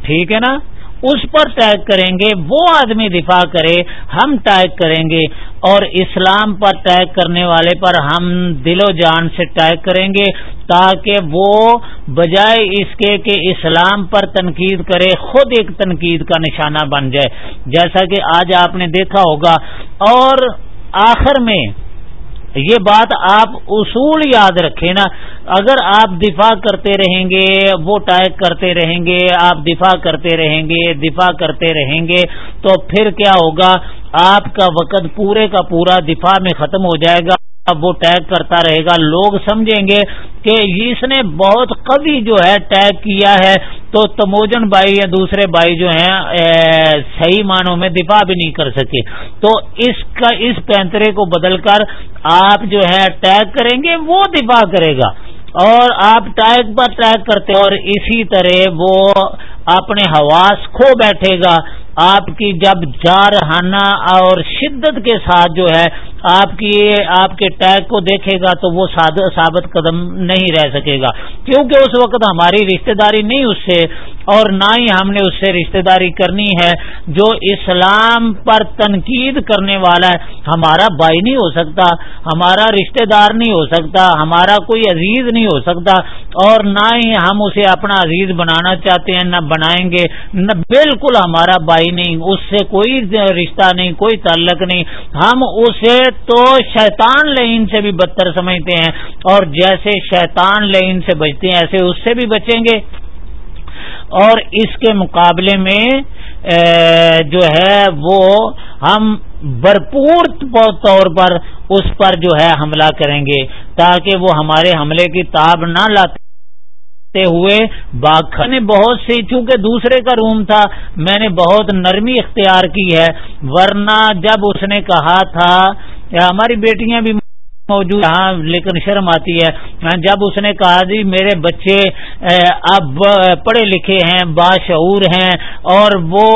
A: ٹھیک ہے نا؟ اس پر ٹیگ کریں گے، وہ آدمی دفاع کرے، ہم ٹیگ کریں گے۔ اور اسلام پر ٹیگ کرنے والے پر ہم دل و جان سے ٹیگ کریں گے تاکہ وہ بجائے اس کے کہ اسلام پر تنقید کرے، خود ایک تنقید کا نشانہ بن جائے۔ جیسا کہ آج آپ نے دیکھا ہوگا۔ اور آخر میں یہ بات آپ اصول یاد رکھیں نا۔ اگر آپ دفاع کرتے رہیں گے، وہ ٹائپ کرتے رہیں گے، آپ دفاع کرتے رہیں گے، دفاع کرتے رہیں گے، تو پھر کیا ہوگا؟ آپ کا وقت پورے کا پورا دفاع میں ختم ہو جائے گا۔ اب وہ ٹیگ کرتا رہے گا۔ لوگ سمجھیں گے کہ اس نے بہت کبھی جو ہے ٹیگ کیا ہے۔ تو تموجن بھائی یا دوسرے بھائی جو ہیں صحیح معنوں میں دفاع بھی نہیں کر سکے۔ تو اس کا، اس پینترے کو بدل کر آپ جو ہے ٹیگ کریں گے، وہ دفاع کرے گا۔ اور آپ ٹیگ پر ٹیگ کرتے اور اسی طرح وہ اپنے حواس کھو بیٹھے گا۔ آپ کی جب جارحانہ اور شدت کے ساتھ جو ہے آپ کی آپ کے ٹیگ کو دیکھے گا تو وہ ثابت قدم نہیں رہ سکے گا۔ کیونکہ اس وقت ہماری رشتہ داری نہیں اس سے اور نہ ہی ہم نے اس سے رشتہ داری کرنی ہے، جو اسلام پر تنقید کرنے والا ہے۔ ہمارا بھائی نہیں ہو سکتا، ہمارا رشتہ دار نہیں ہو سکتا، ہمارا کوئی عزیز نہیں ہو سکتا۔ اور نہ ہی ہم اسے اپنا عزیز بنانا چاہتے ہیں، نہ بنائیں گے۔ نہ، بالکل ہمارا بھائی نہیں، اس سے کوئی رشتہ نہیں، کوئی تعلق نہیں۔ ہم اسے تو شیطان لین سے بھی بدتر سمجھتے ہیں۔ اور جیسے شیطان لین سے بچتے ہیں، ایسے اس سے بھی بچیں گے۔ اور اس کے مقابلے میں جو ہے وہ ہم بھرپور طور پر اس پر جو ہے حملہ کریں گے تاکہ وہ ہمارے حملے کی تاب نہ لاتے ہوئے باغ نے بہت سی، چونکہ دوسرے کا روم تھا، میں نے بہت نرمی اختیار کی ہے، ورنہ جب اس نے کہا تھا ہماری بیٹیاں بھی موجود ہاں لیکن شرم آتی ہے۔ ہاں، جب اس نے کہا جی میرے بچے اب پڑھے لکھے ہیں، باشعور ہیں، اور وہ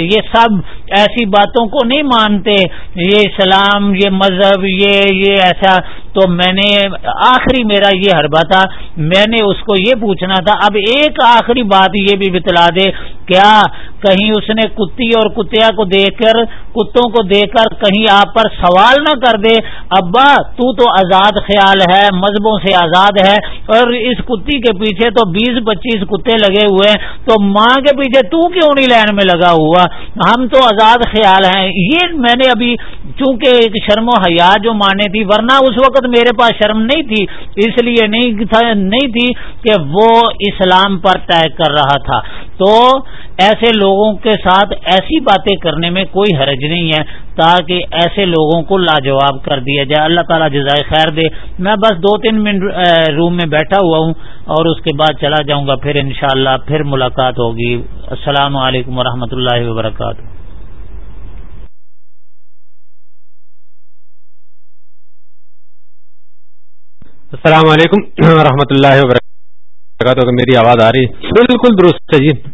A: یہ سب ایسی باتوں کو نہیں مانتے۔ یہ اسلام، یہ مذہب، یہ یہ ایسا تو میں نے آخری میرا یہ حربہ تھا، میں نے اس کو یہ پوچھنا تھا، اب ایک آخری بات یہ بھی بتلا دے، کیا کہیں اس نے کتی اور کتیا کو دیکھ کر، کتوں کو دیکھ کر کہیں آپ پر سوال نہ کر دے، ابا تو تو آزاد خیال ہے، مذہبوں سے آزاد ہے، اور اس کتی کے پیچھے تو بیس پچیس کتے لگے ہوئے ہیں، تو ماں کے پیچھے تو کیوں نہیں لائن میں لگا ہوا؟ ہم تو آزاد خیال ہیں، یہ میں نے ابھی چونکہ ایک شرم و حیا جو مانے تھی، ورنہ اس وقت میرے پاس شرم نہیں تھی، اس لیے نہیں تھی کہ وہ اسلام پر طے کر رہا تھا۔ تو ایسے لوگوں کے ساتھ ایسی باتیں کرنے میں کوئی حرج نہیں ہے، تاکہ ایسے لوگوں کو لاجواب کر دیا جائے۔ اللہ تعالیٰ جزائے خیر دے۔ میں بس دو تین منٹ روم میں بیٹھا ہوا ہوں اور اس کے بعد چلا جاؤں گا۔ پھر انشاءاللہ پھر ملاقات ہوگی۔ السلام علیکم ورحمۃ اللہ وبرکاتہ۔
B: السلام علیکم ورحمۃ اللہ وبرکاتہ۔ میری آواز آ رہی بالکل درست ہے جی۔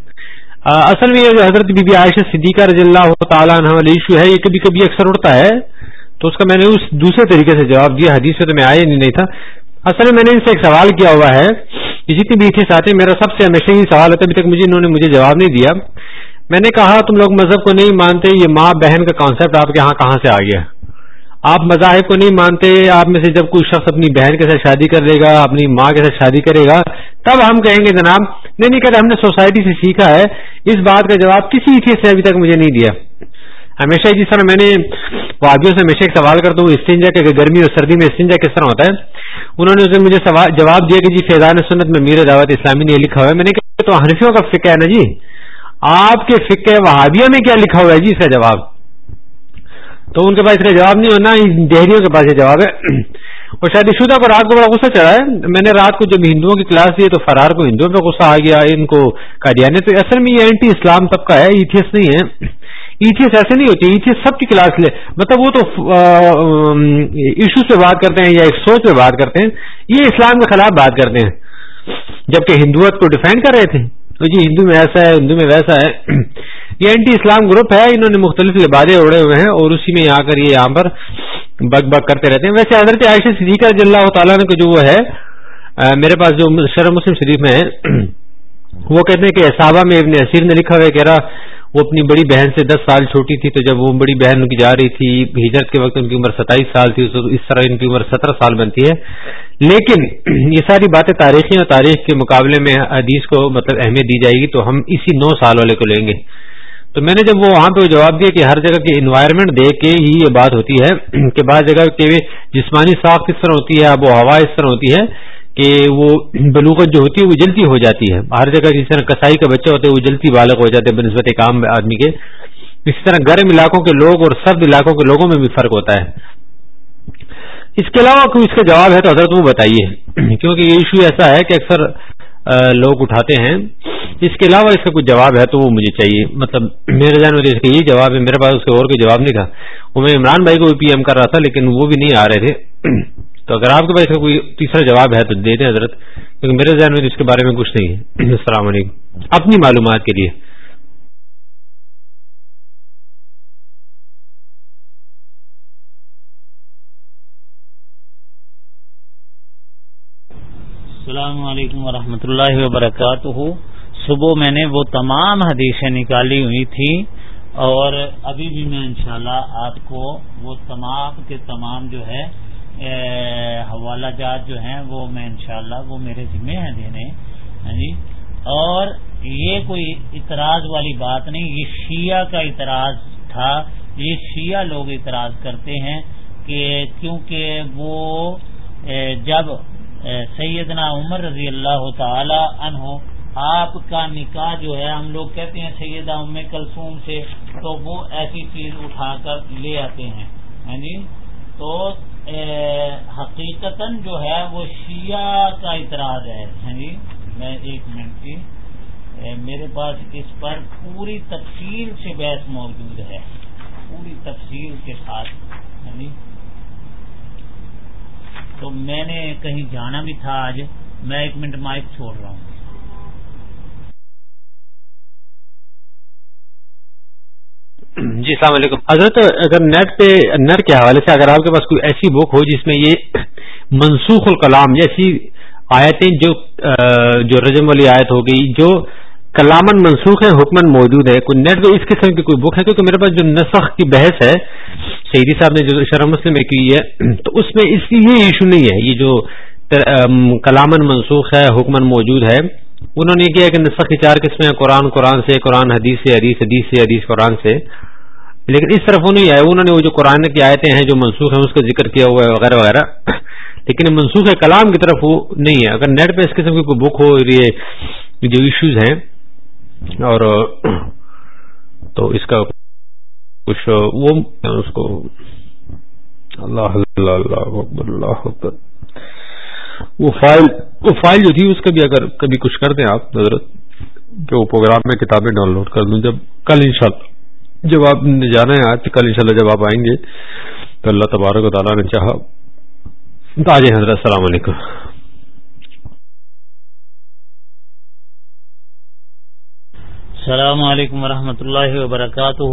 B: اصل میں یہ حضرت بی بی عائشہ صدیقہ رضی اللہ تعالیٰ عنہ ایشو ہے، یہ کبھی کبھی اکثر اٹھتا ہے۔ تو اس کا میں نے اس دوسرے طریقے سے جواب دیا، حدیث سے تو میں آیا نہیں تھا۔ اصل میں میں نے ان سے ایک سوال کیا ہوا ہے۔ جتنی بھی تھے ساتھی، میرا سب سے ہمیشہ ہی سوال ہوتا ہے ابھی تک مجھے، انہوں نے مجھے جواب نہیں دیا۔ میں نے کہا، تم لوگ مذہب کو نہیں مانتے، یہ ماں بہن کا کانسیپٹ آپ کے یہاں کہاں سے آ گیا؟ آپ مذاہب کو نہیں مانتے، آپ میں سے جب کوئی شخص اپنی بہن کے ساتھ شادی کر لے گا، اپنی ماں کے ساتھ شادی کرے گا، تب ہم کہیں گے، جناب، نہیں نہیں، کہتے ہم نے سوسائٹی سے سیکھا ہے، اس بات کا جواب کسی چیز سے ابھی تک مجھے نہیں دیا۔ ہمیشہ جس طرح میں نے وادیوں سے ہمیشہ ایک سوال کرتا ہوں استنجا کہ گرمی اور سردی میں استنجا کس طرح ہوتا ہے؟ انہوں نے مجھے جواب دیا کہ جی فیضان سنت میں میر دعوت اسلامی نے لکھا ہوا ہے۔ میں نے کہا تو حنفیوں کا فکر ہے نا جی۔ آپ کے فکر وہابیہ میں کیا لکھا ہوا ہے؟ جی اس کا جواب۔ تو ان کے پاس اس کا جواب نہیں ہونا دہریوں کے پاس یہ جواب ہے۔ اور شادی شدہ کو رات کو بڑا غصہ چڑھا ہے۔ میں نے رات کو جب ہندوؤں کی کلاس دی تو فرار کو ہندوؤں پہ غصہ آ گیا، ان کو قادیانی تو اصل میں یہ اینٹی اسلام طبقہ ہے ایتھیس نہیں ہے۔ ایتھیس ایسے نہیں ہوتی ایتھیس سب کی کلاس لے۔ مطلب وہ تو ایشو سے بات کرتے ہیں یا ایک سوچ پہ بات کرتے ہیں۔ یہ اسلام کے خلاف بات کرتے ہیں۔ جبکہ ہندوت کو ڈیفینڈ کر رہے تھے۔ تو جی ہندو میں ایسا ہے، ہندو میں ویسا ہے۔ یہ اینٹی اسلام گروپ ہے، انہوں نے مختلف لبادے اڑے ہوئے ہیں اور اسی میں آ کر یہ یہاں پر بگ بگ کرتے رہتے ہیں۔ ویسے حضرت عائشہ صدیقہ رضی اللہ تعالیٰ نے جو وہ ہے میرے پاس جو شرم مسلم شریف میں ہے، وہ کہتے ہیں کہ صحابہ میں ابن اسیر نے لکھا ہوا ہے، کہہ رہا وہ اپنی بڑی بہن سے دس سال چھوٹی تھی تو جب وہ بڑی بہن ان کی جا رہی تھی ہجرت کے وقت ان کی عمر ستائیس سال تھی، اس طرح ان کی عمر سترہ سال بنتی ہے۔ لیکن یہ ساری باتیں تاریخی اور تاریخ کے مقابلے میں حدیث کو مطلب اہمیت دی جائے گی تو ہم اسی نو سال والے کو لیں گے۔ تو میں نے جب وہ وہاں پہ جواب دیا کہ ہر جگہ کی انوائرمنٹ دیکھ کے ہی یہ بات ہوتی ہے کہ بعض جگہ کے جسمانی ساخت اس طرح ہوتی ہے، آب و ہوا اس طرح ہوتی ہے۔ کہ وہ بلوغت جو ہوتی ہے وہ جلدی ہو جاتی ہے۔ ہر جگہ جس طرح کسائی کا بچہ ہوتا ہے وہ جلدی بالغ ہو جاتے ہیں بنسبت ایک عام آدمی کے۔ اسی طرح گرم علاقوں کے لوگ اور سرد علاقوں کے لوگوں میں بھی فرق ہوتا ہے۔ اس کے علاوہ کوئی اس کا جواب ہے تو حضرت وہ بتائیے۔ کیونکہ یہ ایشو ایسا ہے کہ اکثر لوگ اٹھاتے ہیں۔ اس کے علاوہ اس کا کوئی جواب ہے تو وہ مجھے چاہیے۔ مطلب میرے ذہن میں اس کا یہی جواب ہے۔ میرے پاس اس کا اور کوئی جواب نہیں تھا۔ وہ میں عمران بھائی کو بھی پی ایم کر رہا تھا لیکن وہ بھی نہیں آ رہے تھے۔ تو اگر آپ کے پاس کوئی تیسرا جواب ہے تو دے دیں حضرت، کیونکہ میرے ذہن میں اس کے بارے میں کچھ نہیں ہے۔ السلام علیکم۔ اپنی معلومات کے لیے۔
A: السلام علیکم ورحمۃ اللہ وبرکاتہ۔ صبح میں نے وہ تمام حدیثیں نکالی ہوئی تھی اور ابھی بھی میں انشاءاللہ شاء آپ کو وہ تمام کے تمام جو ہے حوالہ جات جو ہیں، وہ میں انشاءاللہ، وہ میرے ذمے ہیں دینے۔ ہاں جی؟ اور یہ کوئی اعتراض والی بات نہیں، یہ شیعہ کا اعتراض تھا۔ یہ شیعہ لوگ اعتراض کرتے ہیں کہ کیونکہ وہ جب سیدنا عمر رضی اللہ تعالی عنہ، آپ کا نکاح جو ہے، ہم لوگ کہتے ہیں سیدہ ام کلثوم سے، تو وہ ایسی چیز اٹھا کر لے آتے ہیں۔ ہاں جی؟ تو حقیقت جو ہے وہ شیعہ کا اعتراض ہے۔ ہاں جی میں ایک منٹ کی میرے پاس اس پر پوری تفصیل سے بحث موجود ہے۔ پوری تفصیل کے ساتھ ہاں جی۔ تو میں نے کہیں جانا بھی تھا آج، میں ایک منٹ مائک چھوڑ رہا ہوں۔
B: جی السلام علیکم۔ حضرت، اگر نیٹ پہ نر کے حوالے سے اگر آپ کے پاس کوئی ایسی بک ہو جس میں یہ منسوخ الکلام جیسی آیتیں جو جو رجم والی آیت ہو گئی، جو کلامن منسوخ ہے حکمن موجود ہے کوئی نیٹ پہ اس قسم کی کوئی بک ہے؟ کیونکہ میرے پاس جو نسخ کی بحث ہے شہیدی صاحب نے جو شرح مسلم میں کی ہے، تو اس میں اس کی یہ ایشو نہیں ہے۔ یہ جو کلامن منسوخ ہے حکمن موجود ہے انہوں نے کیا کہ نسخ کی چار قسمیں قرآن قرآن سے قرآن حدیث سے حدیث حدیث سے حدیث قرآن سے لیکن اس طرف وہ نہیں آئے انہوں نے وہ جو قرآن کی آیتیں ہیں جو منسوخ ہیں اس کا ذکر کیا ہوا ہے وغیرہ وغیرہ لیکن منسوخ کلام کی طرف وہ نہیں ہے اگر نیٹ پہ اس قسم کی کوئی بک ہو یہ جو ایشوز ہیں اور تو اس کا کچھ وہ اس کو اللہ اللہ اللہ وہ فائل وہ فائل جو تھی اس کا بھی اگر کبھی کچھ کر دیں آپ، حضرت کہ وہ پروگرام میں کتابیں ڈاؤن لوڈ کر دوں، جب کل انشاءاللہ جب آپ نے جانا ہے، آج کل انشاءاللہ جب آپ آئیں گے، تو اللہ تبارک و تعالیٰ نے چاہا تاج حضرت، السلام علیکم۔
A: السلام علیکم ورحمۃ اللہ وبرکاتہ۔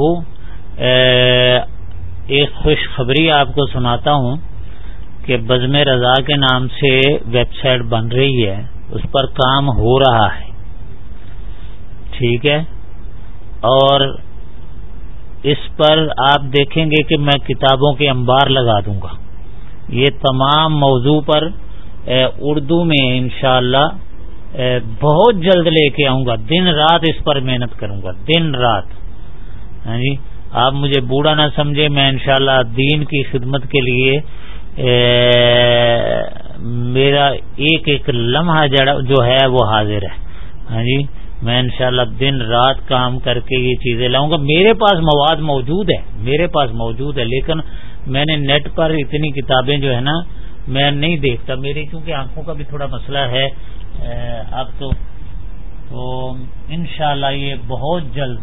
A: ایک خوش خبری آپ کو سناتا ہوں۔ کہ بزم رضا کے نام سے ویب سائٹ بن رہی ہے، اس پر کام ہو رہا ہے۔ ٹھیک ہے؟ اور اس پر آپ دیکھیں گے کہ میں کتابوں کے انبار لگا دوں گا۔ یہ تمام موضوع پر اردو میں انشاءاللہ اللہ بہت جلد لے کے آؤں گا۔ دن رات اس پر محنت کروں گا۔ دن رات۔ ہاں جی؟ آپ مجھے بوڑھا نہ سمجھے میں انشاءاللہ دین کی خدمت کے لیے میرا ایک ایک لمحہ جو ہے وہ حاضر ہے۔ ہاں جی میں انشاءاللہ دن رات کام کر کے یہ چیزیں لاؤں گا۔ میرے پاس مواد موجود ہے، میرے پاس موجود ہے، لیکن میں نے نیٹ پر اتنی کتابیں جو ہے نا میں نہیں دیکھتا۔ میری کیونکہ آنکھوں کا بھی تھوڑا مسئلہ ہے اب تو تو انشاءاللہ یہ بہت جلد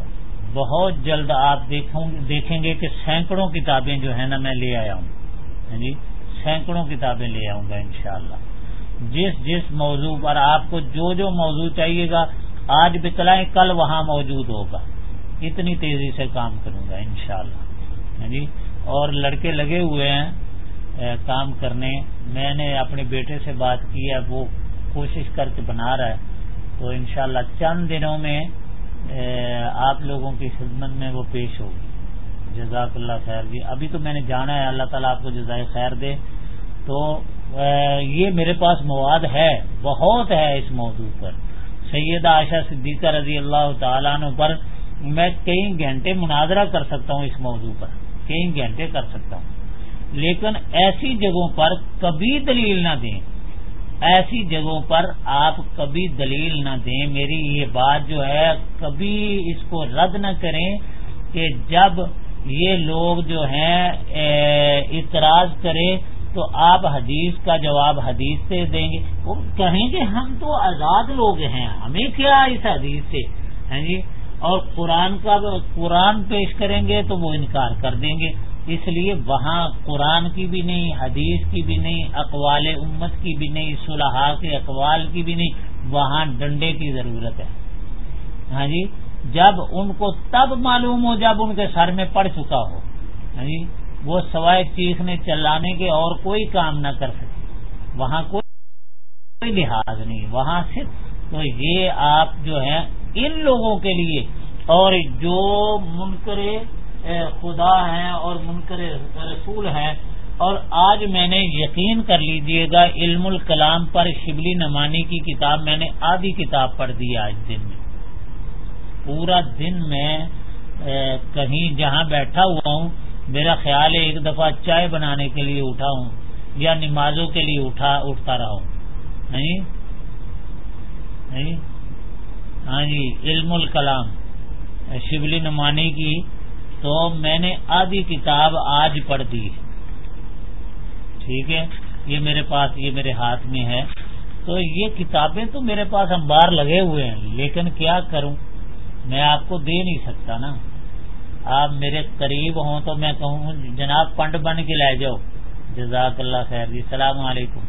A: بہت جلد آپ دیکھیں گے کہ سینکڑوں کتابیں جو ہیں نا میں لے آیا ہوں۔ ہاں جی سینکڑوں کتابیں لے آؤں گا انشاءاللہ۔ جس جس موضوع پر آپ کو جو جو موضوع چاہیے گا، آج بتلائیں، کل وہاں موجود ہوگا۔ اتنی تیزی سے کام کروں گا انشاءاللہ۔ ہاں جی؟ اور لڑکے لگے ہوئے ہیں کام کرنے۔ میں نے اپنے بیٹے سے بات کی ہے، وہ کوشش کر کے بنا رہا ہے۔ تو انشاءاللہ چند دنوں میں آپ لوگوں کی خدمت میں وہ پیش ہوگی۔ جزاک اللہ خیر جی۔ ابھی تو میں نے جانا ہے، اللہ تعالیٰ آپ کو جزائے خیر دے۔ تو یہ میرے پاس مواد ہے، بہت ہے اس موضوع پر۔ سید عائشہ صدیقہ رضی اللہ تعالیٰ عنہ پر میں کئی گھنٹے مناظرہ کر سکتا ہوں اس موضوع پر۔ کئی گھنٹے کر سکتا ہوں۔ لیکن ایسی جگہوں پر کبھی دلیل نہ دیں۔ ایسی جگہوں پر آپ کبھی دلیل نہ دیں۔ میری یہ بات جو ہے، کبھی اس کو رد نہ کریں کہ جب یہ لوگ جو ہیں اعتراض کرے تو آپ حدیث کا جواب حدیث سے دیں گے۔ وہ کہیں گے ہم تو آزاد لوگ ہیں، ہمیں کیا اس حدیث سے؟ ہیں جی؟ اور قرآن کا قرآن پیش کریں گے تو وہ انکار کر دیں گے۔ اس لیے وہاں قرآن کی بھی نہیں، حدیث کی بھی نہیں، اقوال امت کی بھی نہیں صلاح کے اقوال کی بھی نہیں، وہاں ڈنڈے کی ضرورت ہے۔ ہاں جی؟ جب ان کو تب معلوم ہو جب ان کے سر میں پڑ چکا ہو یعنی وہ سوائے چیخنے چلانے کے اور کوئی کام نہ کر سکے۔ وہاں کوئی لحاظ نہیں، وہاں صرف تو یہ آپ جو ہے ان لوگوں کے لیے۔ اور جو منکرے خدا ہیں اور منکر رسول ہیں، اور آج میں نے یقین کر لیجیے گا، علم الکلام پر شبلی نمانی کی کتاب میں نے آدھی کتاب پڑھ دی آج دن میں۔ پورا دن میں کہیں جہاں بیٹھا ہوا ہوں، میرا خیال ہے ایک دفعہ چائے بنانے کے لیے اٹھا ہوں یا نمازوں کے لیے اٹھا، اٹھتا رہا ہوں۔ نہیں؟ ہاں جی علم الکلام۔ شبلی نمانی کی تو میں نے آدھی کتاب آج پڑھ دی۔ ٹھیک ہے؟ یہ میرے پاس، یہ میرے ہاتھ میں ہے۔ تو یہ کتابیں تو میرے پاس انبار لگے ہوئے ہیں، لیکن کیا کروں؟ میں آپ کو دے نہیں سکتا نا۔ آپ میرے قریب ہوں تو میں کہوں، جناب پنڈ بن کے لے جاؤ۔ جزاک اللہ خیر جی السلام علیکم۔